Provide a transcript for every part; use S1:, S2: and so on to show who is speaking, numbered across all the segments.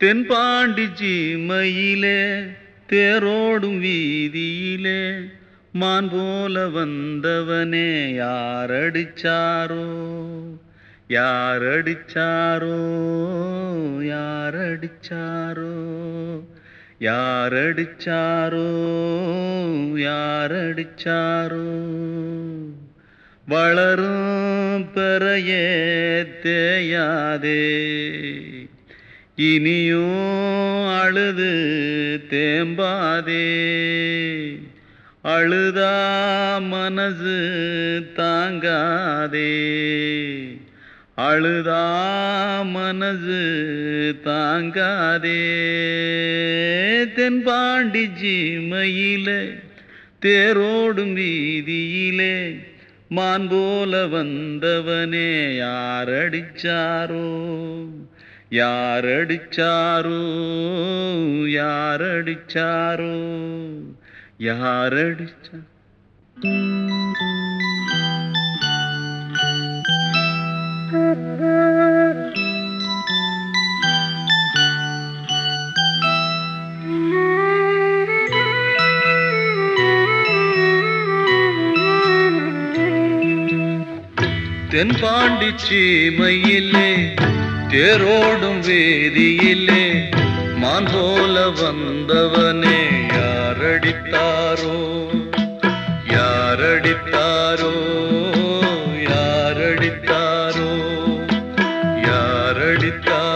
S1: தென்பாண்டிச்சி மயிலே தேரோடும் வீதியிலே மான் போல வந்தவனே யாரடிச்சாரோ யார் அடிச்சாரோ யார் அடிச்சாரோ யார் அடிச்சாரோ யார் அடிச்சாரோ வளரும் பெறையே தேயாதே இனியும் அழுது தேம்பாதே. அழுதா மனசு தாங்காதே. அழுதா மனசு தாங்காதே. தென்பாண்டி ஜீமையிலே தேரோடும் வீதியிலே மான் போல வந்தவனே யாரடிச்சாரோ? யாரடிச்சாரோ? யாரடிச்சாரோ? யாரடிச்சா தென்பாண்டி சீமையிலே தேரோடும் வேதியிலே மான் போல வந்தவனே யாரடித்தாரோ யாரடித்தாரோ? யாரடித்தாரோ? யாரடித்தாரோ? யாரடித்தாரோ?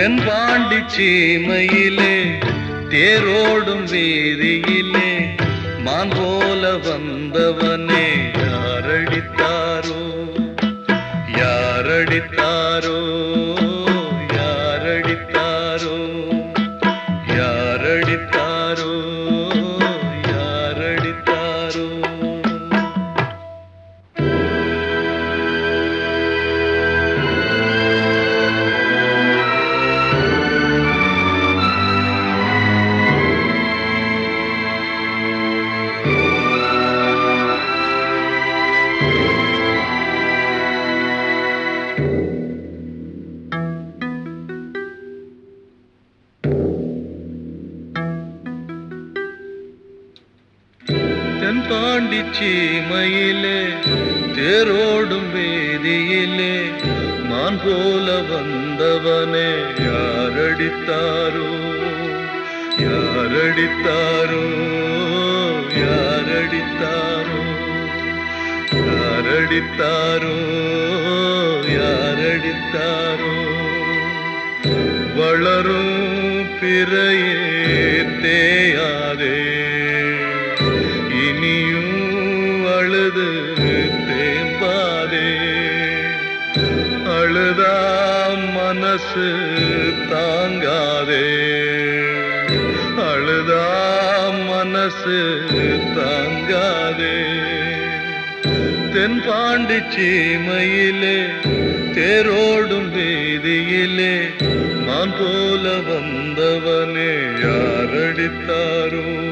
S1: தென்பாண்டி சீமையிலே தேரோடும் வீதியிலே மான் போல வந்தவன் தென்பாண்டி சீமையிலே தேரோடும் வேதியிலே மான் போல வந்தவனே யாரடித்தாரோ? யாரடித்தாரோ? யாரடித்தாரோ? யாரடித்தாரோ? யாரடித்தாரோ? வளரும் பிறையே தேயாதே. அழுது தேம்பாதே. அழுதா மனசு தாங்காதே. அழுதா மனசு தாங்காதே. தென்பாண்டி சீமையிலே தேரோடும் வீதியிலே நான் போல வந்தவனே யாரடித்தாரோ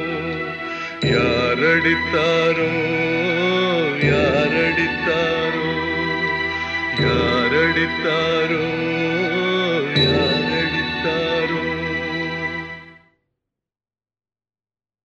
S1: யாரடித்தாரோ? யாரடித்தாரோ? யாரடித்தாரோ?